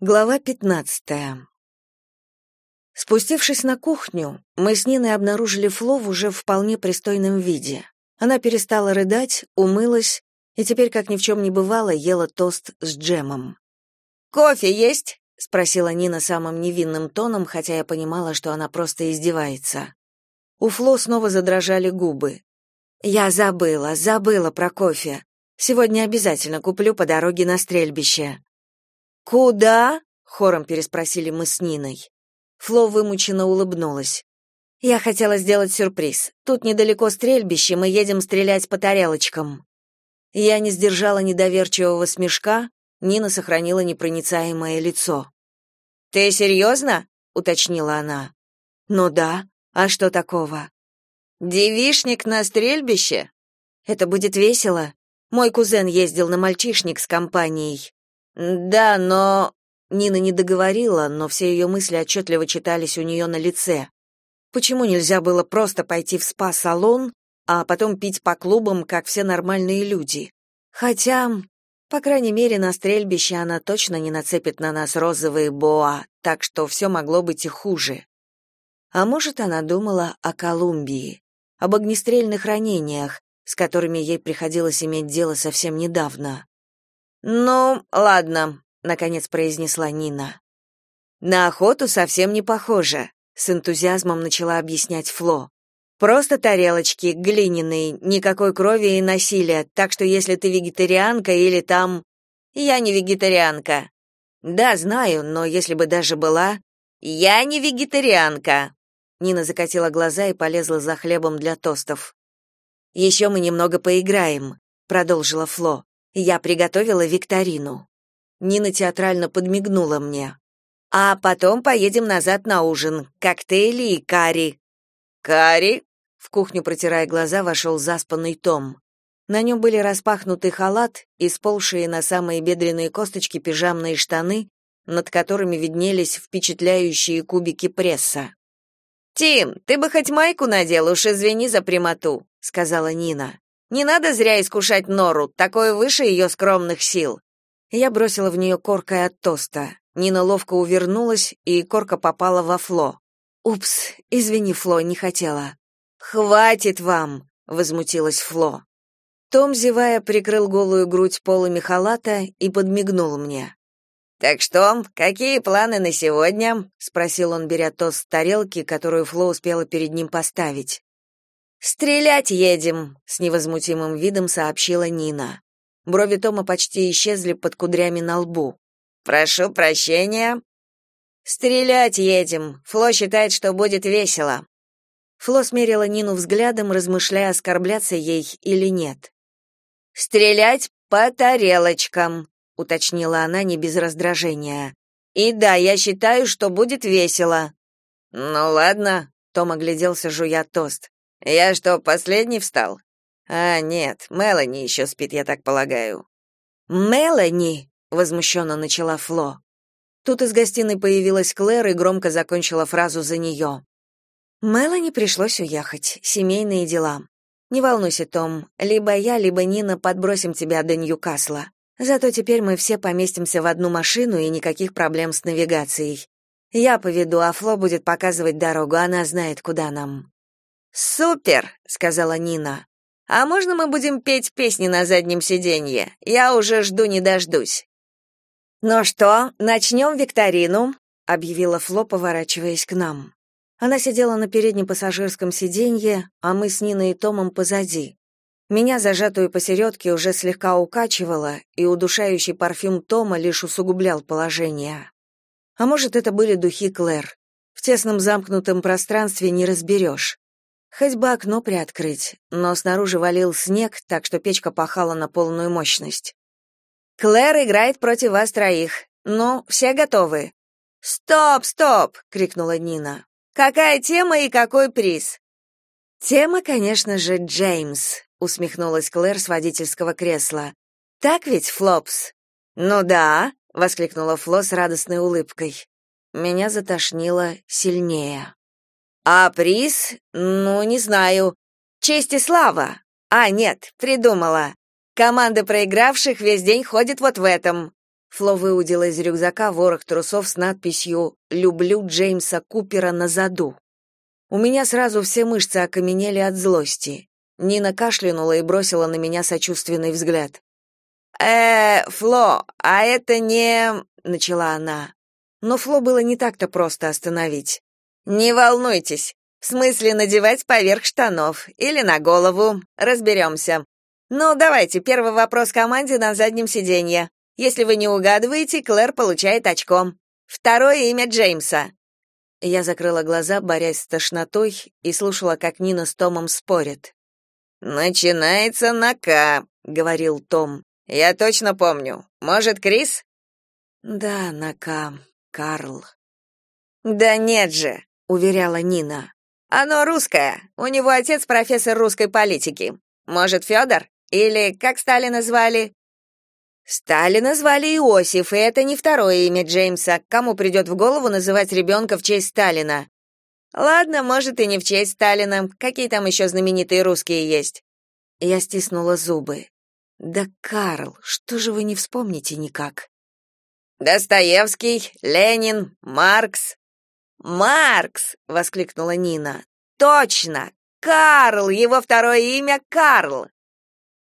Глава 15. Спустившись на кухню, мы с Ниной обнаружили Фло в вполне пристойном виде. Она перестала рыдать, умылась и теперь, как ни в чем не бывало, ела тост с джемом. «Кофе есть?» — спросила Нина самым невинным тоном, хотя я понимала, что она просто издевается. У Фло снова задрожали губы. «Я забыла, забыла про кофе. Сегодня обязательно куплю по дороге на стрельбище». «Куда?» — хором переспросили мы с Ниной. Фло вымученно улыбнулась. «Я хотела сделать сюрприз. Тут недалеко стрельбище, мы едем стрелять по тарелочкам». Я не сдержала недоверчивого смешка, Нина сохранила непроницаемое лицо. «Ты серьезно?» — уточнила она. «Ну да. А что такого?» «Девишник на стрельбище?» «Это будет весело. Мой кузен ездил на мальчишник с компанией. Да, но Нина не договорила, но все ее мысли отчетливо читались у нее на лице. Почему нельзя было просто пойти в спа-салон, а потом пить по клубам, как все нормальные люди? Хотя, по крайней мере, на стрельбище она точно не нацепит на нас розовые боа, так что все могло быть и хуже. А может, она думала о Колумбии, об огнестрельных ранениях, с которыми ей приходилось иметь дело совсем недавно. «Ну, ладно», — наконец произнесла Нина. «На охоту совсем не похоже», — с энтузиазмом начала объяснять Фло. «Просто тарелочки, глиняные, никакой крови и насилия, так что если ты вегетарианка или там...» «Я не вегетарианка». «Да, знаю, но если бы даже была...» «Я не вегетарианка». Нина закатила глаза и полезла за хлебом для тостов. «Еще мы немного поиграем», — продолжила Фло. Я приготовила викторину. Нина театрально подмигнула мне. А потом поедем назад на ужин. Коктейли и карри. Карри? В кухню, протирая глаза, вошел заспанный Том. На нем были распахнутый халат и сползшие на самые бедренные косточки пижамные штаны, над которыми виднелись впечатляющие кубики пресса. «Тим, ты бы хоть майку надел, уж извини за прямоту», — сказала Нина. Не надо зря искушать Нору, такое выше ее скромных сил. Я бросила в нее коркой от тоста. Нина ловко увернулась, и корка попала во Фло. Упс, извини, Фло, не хотела. Хватит вам, возмутилась Фло. Том, зевая, прикрыл голую грудь полами халата и подмигнул мне. «Так что, какие планы на сегодня?» — спросил он, беря тост с тарелки, которую Фло успела перед ним поставить. Стрелять едем, с невозмутимым видом сообщила Нина. Брови Тома почти исчезли под кудрями на лбу. Прошу прощения. Стрелять едем. Фло считает, что будет весело. Фло смерила Нину взглядом, размышляя, оскорбляться ей или нет. Стрелять по тарелочкам, уточнила она не без раздражения. И да, я считаю, что будет весело. Ну ладно, Том огляделся, жуя тост. Я что, последний встал? А, нет, Мелани еще спит, я так полагаю. Мелани, возмущенно начала Фло. Тут из гостиной появилась Клэр и громко закончила фразу за нее. Мелани пришлось уехать, семейные дела. Не волнуйся, Том, либо я, либо Нина подбросим тебя до Ньюкасла. Зато теперь мы все поместимся в одну машину и никаких проблем с навигацией. Я поведу, а Фло будет показывать дорогу, она знает, куда нам. Супер, сказала Нина. А можно мы будем петь песни на заднем сиденье? Я уже жду не дождусь. Ну что, начнем викторину, объявила Фло, поворачиваясь к нам. Она сидела на переднем пассажирском сиденье, а мы с Ниной и Томом позади. Меня, зажатую посередке, уже слегка укачивало, и удушающий парфюм Тома лишь усугублял положение. А может, это были духи Клэр. В тесном замкнутом пространстве не разберешь. Хоть бы окно приоткрыть, но снаружи валил снег, так что печка пахала на полную мощность. Клэр играет против вас троих. Ну, все готовы? Стоп, стоп, крикнула Нина. Какая тема и какой приз? Тема, конечно же, Джеймс, усмехнулась Клэр с водительского кресла. Так ведь, Флопс? Ну да, воскликнула Фло с радостной улыбкой. Меня затошнило сильнее. А приз? Ну, не знаю. Честь и слава. А, нет, придумала. Команда проигравших весь день ходит вот в этом. Фло выудила из рюкзака ворох трусов с надписью «Люблю Джеймса Купера на заду». У меня сразу все мышцы окаменели от злости. Нина кашлянула и бросила на меня сочувственный взгляд. «Э, Фло, а это не...» — начала она. Но Фло было не так-то просто остановить. «Не волнуйтесь. В смысле надевать поверх штанов или на голову. Разберемся. Ну, давайте, первый вопрос команде на заднем сиденье. Если вы не угадываете, Клэр получает очком. Второе имя Джеймса. Я закрыла глаза, борясь с тошнотой, и слушала, как Нина с Томом спорят. Начинается на К, говорил Том. Я точно помню. Может, Крис? Да, на К. Карл. Да нет же, уверяла Нина. Оно русское. У него отец профессор русской политики. Может, Федор? Или как Сталина звали? Сталина звали Иосиф, и это не второе имя Джеймса. Кому придет в голову называть ребенка в честь Сталина? Ладно, может и не в честь Сталина. Какие там еще знаменитые русские есть? Я стиснула зубы. Да, Карл, что же вы не вспомните никак? Достоевский, Ленин, Маркс. Маркс, воскликнула Нина. Точно. Карл, его второе имя Карл.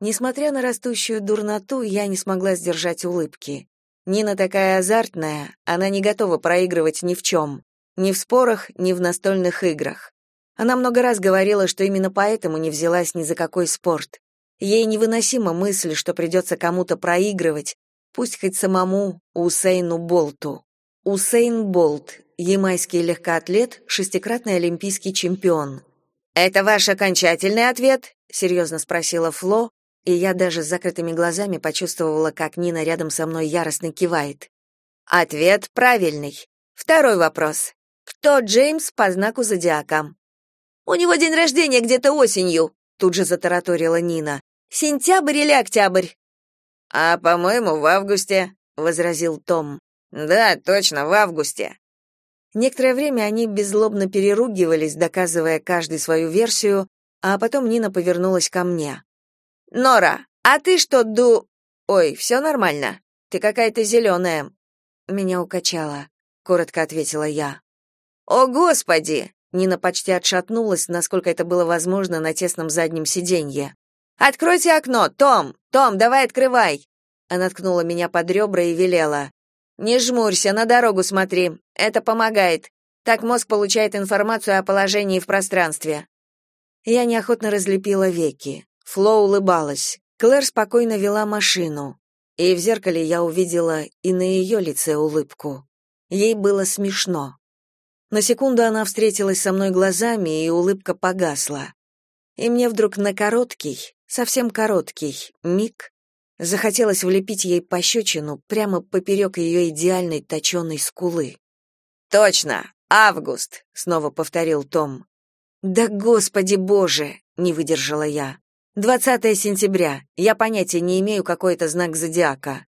Несмотря на растущую дурноту, я не смогла сдержать улыбки. Нина такая азартная, она не готова проигрывать ни в чем. Ни в спорах, ни в настольных играх. Она много раз говорила, что именно поэтому не взялась ни за какой спорт. Ей невыносима мысль, что придется кому-то проигрывать, пусть хоть самому Усейну Болту. Усейн Болт, ямайский легкоатлет, шестикратный олимпийский чемпион. «Это ваш окончательный ответ?» — серьезно спросила Фло, и я даже с закрытыми глазами почувствовала, как Нина рядом со мной яростно кивает. Ответ правильный. Второй вопрос. Кто Джеймс по знаку зодиака? У него день рождения где-то осенью, тут же затараторила Нина. Сентябрь или октябрь? А, по-моему, в августе, возразил Том. Да, точно, в августе. Некоторое время они беззлобно переругивались, доказывая каждый свою версию, а потом Нина повернулась ко мне. Нора, а ты что ду... Ой, все нормально. Ты какая-то зеленая». Меня укачало, коротко ответила я. О, господи! Нина почти отшатнулась, насколько это было возможно на тесном заднем сиденье. Откройте окно, Том. Том, давай открывай. Она ткнула меня под ребра и велела: "Не жмурься, на дорогу смотри. Это помогает. Так мозг получает информацию о положении в пространстве". Я неохотно разлепила веки. Фло улыбалась. Клэр спокойно вела машину. И в зеркале я увидела и на ее лице улыбку. Ей было смешно. На секунду она встретилась со мной глазами, и улыбка погасла. И мне вдруг на короткий, совсем короткий, миг захотелось влепить ей пощечину прямо поперек ее идеальной точеной скулы. «Точно! Август!» — снова повторил Том. «Да господи боже!» — не выдержала я. 20 сентября. Я понятия не имею, какой это знак зодиака.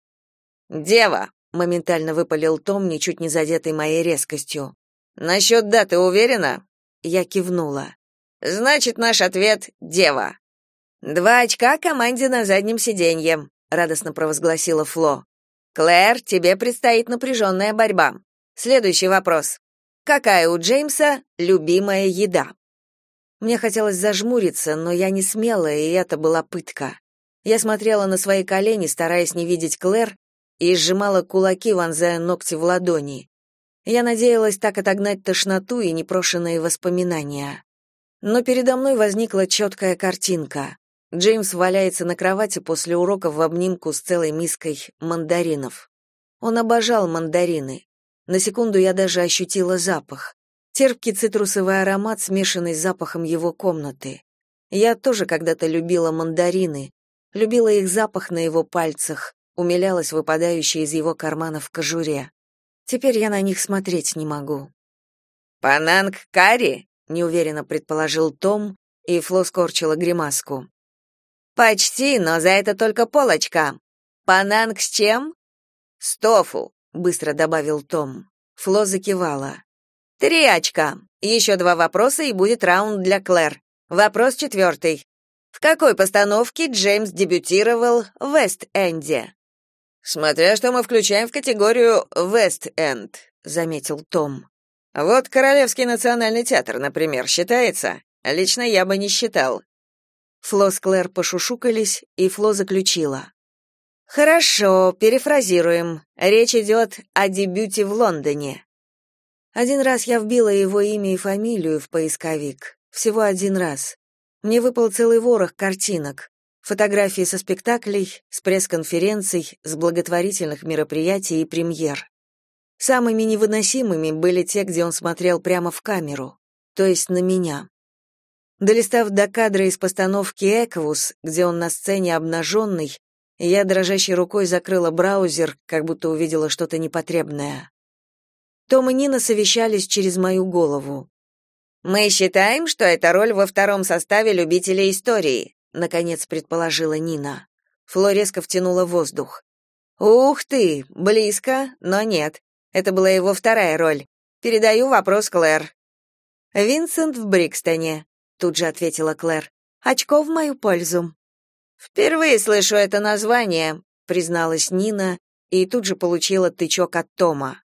Дева, моментально выпалил Том, ничуть не задетый моей резкостью. Насчет даты уверена? Я кивнула. Значит, наш ответ Дева. Два очка команде на заднем сиденье, радостно провозгласила Фло. Клэр, тебе предстоит напряженная борьба. Следующий вопрос. Какая у Джеймса любимая еда? Мне хотелось зажмуриться, но я не смела, и это была пытка. Я смотрела на свои колени, стараясь не видеть Клэр, и сжимала кулаки, вонзая ногти в ладони. Я надеялась так отогнать тошноту и непрошенные воспоминания. Но передо мной возникла четкая картинка. Джеймс валяется на кровати после уроков в обнимку с целой миской мандаринов. Он обожал мандарины. На секунду я даже ощутила запах. Терпкий цитрусовый аромат, смешанный с запахом его комнаты. Я тоже когда-то любила мандарины, любила их запах на его пальцах, умилялась выпадающей из его карманов кожуре. Теперь я на них смотреть не могу. «Пананг карри?» — неуверенно предположил Том, и Фло скорчила гримаску. «Почти, но за это только полочка. Пананг с чем?» «С тофу», — быстро добавил Том. Фло закивала. Три очка. Еще два вопроса и будет раунд для Клэр. Вопрос четвертый. В какой постановке Джеймс дебютировал в Вест-Энде? Смотря что мы включаем в категорию Вест-Энд, заметил Том. Вот Королевский национальный театр, например, считается? Лично я бы не считал. Фло с Клэр пошушукались, и Фло заключила: Хорошо, перефразируем. Речь идет о дебюте в Лондоне. Один раз я вбила его имя и фамилию в поисковик. Всего один раз. Мне выпал целый ворох картинок. Фотографии со спектаклей, с пресс-конференций, с благотворительных мероприятий и премьер. Самыми невыносимыми были те, где он смотрел прямо в камеру, то есть на меня. Долистав до кадра из постановки «Эквус», где он на сцене обнаженный, я дрожащей рукой закрыла браузер, как будто увидела что-то непотребное. Том и Нина совещались через мою голову. «Мы считаем, что это роль во втором составе любителей истории», наконец предположила Нина. Фло резко втянула воздух. Ух ты, близко, но нет. Это была его вторая роль. Передаю вопрос Клэр. Винсент в Брикстоне, тут же ответила Клэр. Очко в мою пользу. Впервые слышу это название, призналась Нина и тут же получила тычок от Тома.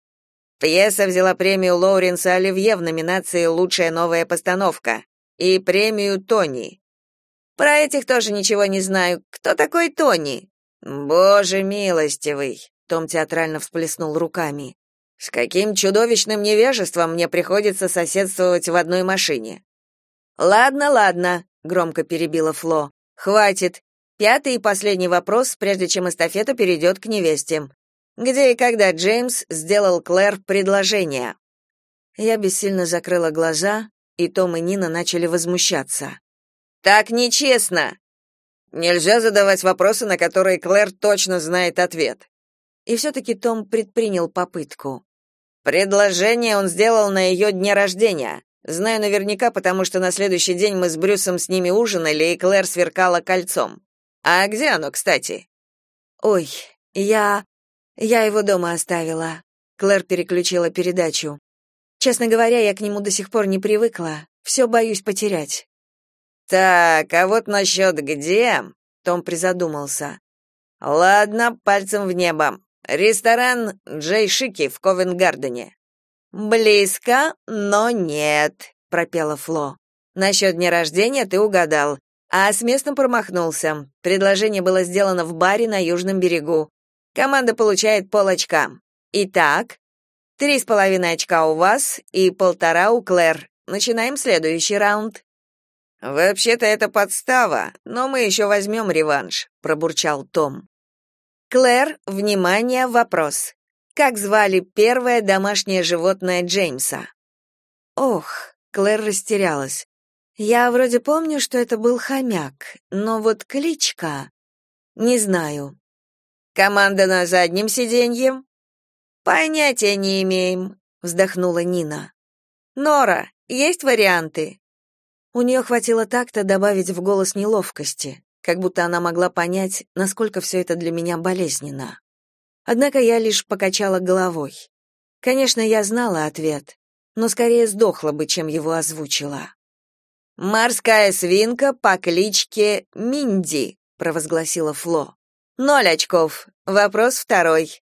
Пьеса взяла премию Лоуренса Оливье в номинации «Лучшая новая постановка» и премию Тони. Про этих тоже ничего не знаю. Кто такой Тони? Боже милостивый, Том театрально всплеснул руками. С каким чудовищным невежеством мне приходится соседствовать в одной машине. Ладно, ладно, громко перебила Фло. Хватит. Пятый и последний вопрос, прежде чем эстафета перейдет к невесте. Где и когда Джеймс сделал Клэр предложение? Я бессильно закрыла глаза, и Том и Нина начали возмущаться. Так нечестно. Нельзя задавать вопросы, на которые Клэр точно знает ответ. И все-таки Том предпринял попытку. Предложение он сделал на ее дне рождения. Знаю наверняка, потому что на следующий день мы с Брюсом с ними ужинали, и Клэр сверкала кольцом. А где оно, кстати? Ой, я... я его дома оставила. Клэр переключила передачу. Честно говоря, я к нему до сих пор не привыкла. Все боюсь потерять. Так, а вот насчет где? Том призадумался. Ладно, пальцем в небо. Ресторан Джей Шики в Ковенгардене. Близко, но нет, пропела Фло. Насчет дня рождения ты угадал, а с местом промахнулся. Предложение было сделано в баре на южном берегу. Команда получает пол очка. Итак, три с половиной очка у вас и полтора у Клэр. Начинаем следующий раунд. Вообще-то это подстава, но мы еще возьмем реванш, пробурчал Том. Клэр, внимание, вопрос. Как звали первое домашнее животное Джеймса? Ох, Клэр растерялась. Я вроде помню, что это был хомяк, но вот кличка не знаю. Команда на заднем сиденье? Понятия не имеем, вздохнула Нина. Нора, есть варианты? У нее хватило так-то добавить в голос неловкости, как будто она могла понять, насколько все это для меня болезненно. Однако я лишь покачала головой. Конечно, я знала ответ, но скорее сдохла бы, чем его озвучила. «Морская свинка по кличке Минди», — провозгласила Фло. «Ноль очков. Вопрос второй.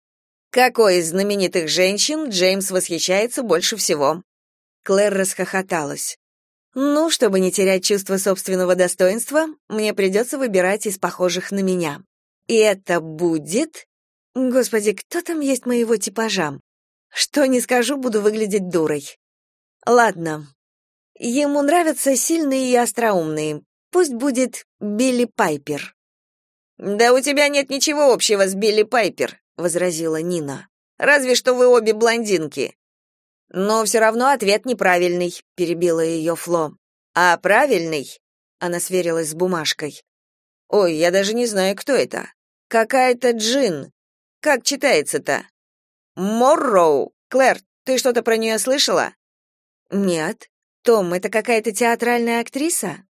Какой из знаменитых женщин Джеймс восхищается больше всего?» Клэр расхохоталась. Ну, чтобы не терять чувство собственного достоинства, мне придется выбирать из похожих на меня. И это будет... Господи, кто там есть моего типажа? Что не скажу, буду выглядеть дурой. Ладно. Ему нравятся сильные и остроумные. Пусть будет Билли Пайпер. Да у тебя нет ничего общего с Билли Пайпер, возразила Нина. Разве что вы обе блондинки. Но все равно ответ неправильный, перебила ее Фло. А правильный? Она сверилась с бумажкой. Ой, я даже не знаю, кто это. Какая-то Джин. Как читается-то? Морроу. Клэр, ты что-то про нее слышала? Нет. Том, это какая-то театральная актриса?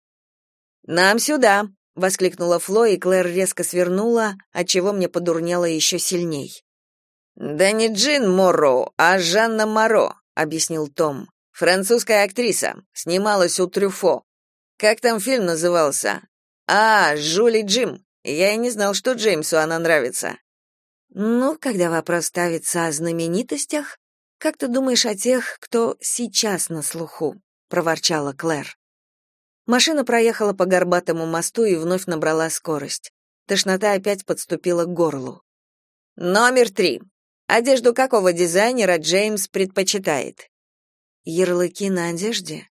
Нам сюда, воскликнула Фло, и Клэр резко свернула, отчего мне подурнело еще сильней. Да не Джин Морроу, а Жанна Моро объяснил Том. Французская актриса, снималась у Трюфо. Как там фильм назывался? А, Жули Джим. Я и не знал, что Джеймсу она нравится. Ну, когда вопрос ставится о знаменитостях, как ты думаешь о тех, кто сейчас на слуху? проворчала Клэр. Машина проехала по горбатому мосту и вновь набрала скорость. Тошнота опять подступила к горлу. Номер три. Одежду какого дизайнера Джеймс предпочитает? Ярлыки на одежде?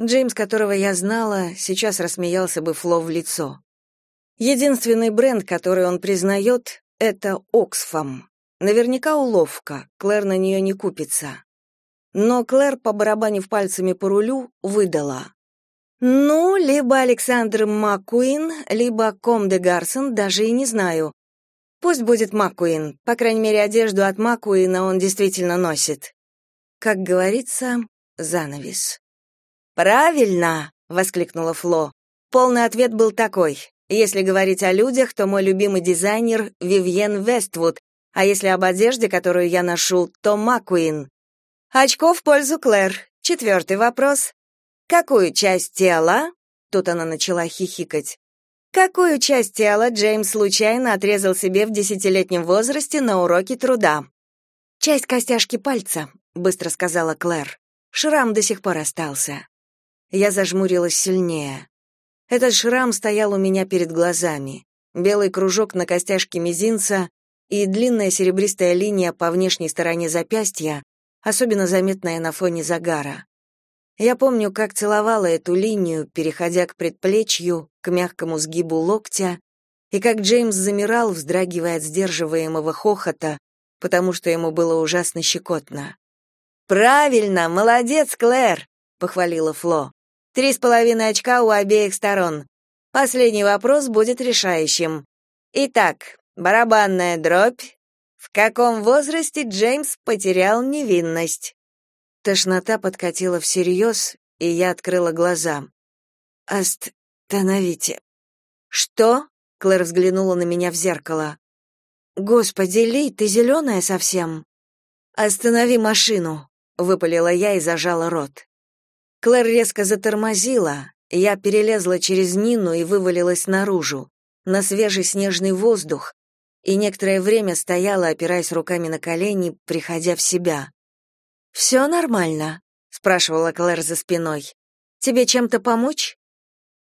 Джеймс, которого я знала, сейчас рассмеялся бы Фло в лицо. Единственный бренд, который он признает, это Оксфам. Наверняка уловка, Клэр на нее не купится. Но Клэр, побарабанив пальцами по рулю, выдала. Ну, либо Александр Маккуин, либо Ком де Гарсон, даже и не знаю. Пусть будет Маккуин, по крайней мере, одежду от Маккуина он действительно носит. Как говорится, занавес. «Правильно!» — воскликнула Фло. Полный ответ был такой. Если говорить о людях, то мой любимый дизайнер — Вивьен Вествуд, а если об одежде, которую я ношу, то Маккуин. Очко в пользу Клэр. Четвертый вопрос. Какую часть тела? Тут она начала хихикать. Какую часть тела Джеймс случайно отрезал себе в десятилетнем возрасте на уроке труда? Часть костяшки пальца, быстро сказала Клэр. Шрам до сих пор остался. Я зажмурилась сильнее. Этот шрам стоял у меня перед глазами. Белый кружок на костяшке мизинца и длинная серебристая линия по внешней стороне запястья, особенно заметная на фоне загара. Я помню, как целовала эту линию, переходя к предплечью, к мягкому сгибу локтя, и как Джеймс замирал, вздрагивая от сдерживаемого хохота, потому что ему было ужасно щекотно. «Правильно, молодец, Клэр!» — похвалила Фло. Три с половиной очка у обеих сторон. Последний вопрос будет решающим. Итак, барабанная дробь. В каком возрасте Джеймс потерял невинность? Тошнота подкатила всерьез, и я открыла глаза. «Остановите». «Что?» — Клэр взглянула на меня в зеркало. «Господи, Ли, ты зеленая совсем?» «Останови машину», — выпалила я и зажала рот. Клэр резко затормозила, я перелезла через Нину и вывалилась наружу, на свежий снежный воздух, и некоторое время стояла, опираясь руками на колени, приходя в себя. «Все нормально?» — спрашивала Клэр за спиной. «Тебе чем-то помочь?»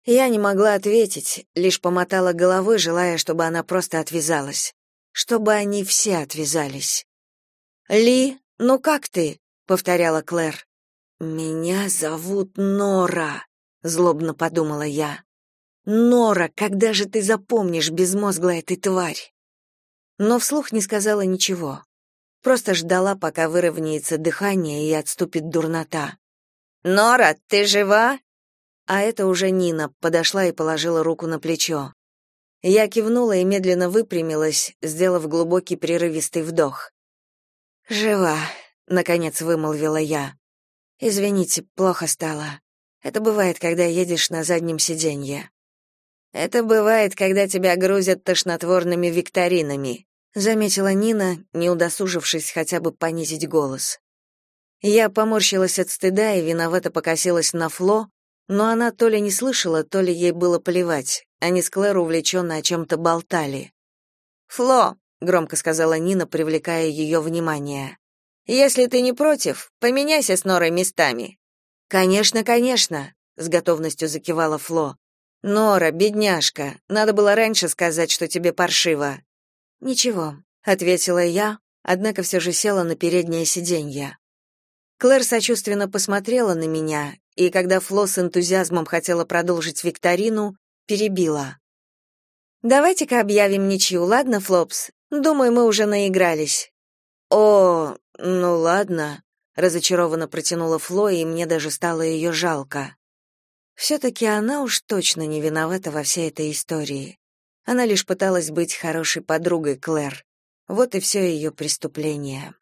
Я не могла ответить, лишь помотала головой, желая, чтобы она просто отвязалась. Чтобы они все отвязались. «Ли, ну как ты?» — повторяла Клэр. Меня зовут Нора, злобно подумала я. Нора, когда же ты запомнишь безмозглая ты тварь? Но вслух не сказала ничего. Просто ждала, пока выровняется дыхание и отступит дурнота. Нора, ты жива? А это уже Нина подошла и положила руку на плечо. Я кивнула и медленно выпрямилась, сделав глубокий прерывистый вдох. «Жива», — наконец вымолвила я. Извините, плохо стало. Это бывает, когда едешь на заднем сиденье. Это бывает, когда тебя грузят тошнотворными викторинами, заметила Нина, не удосужившись хотя бы понизить голос. Я поморщилась от стыда и виновато покосилась на Фло, но она то ли не слышала, то ли ей было плевать. Они с Клэр увлеченно о чем-то болтали. «Фло», — громко сказала Нина, привлекая ее внимание, если ты не против, поменяйся с Норой местами. Конечно, конечно, с готовностью закивала Фло. Нора, бедняжка, надо было раньше сказать, что тебе паршиво. Ничего, ответила я, однако все же села на переднее сиденье. Клэр сочувственно посмотрела на меня, и когда Фло с энтузиазмом хотела продолжить викторину, перебила. Давайте-ка объявим ничью, ладно, Флопс? Думаю, мы уже наигрались. О, ну ладно, разочарованно протянула Фло, и мне даже стало ее жалко. все-таки она уж точно не виновата во всей этой истории. Она лишь пыталась быть хорошей подругой Клэр. Вот и все ее преступление.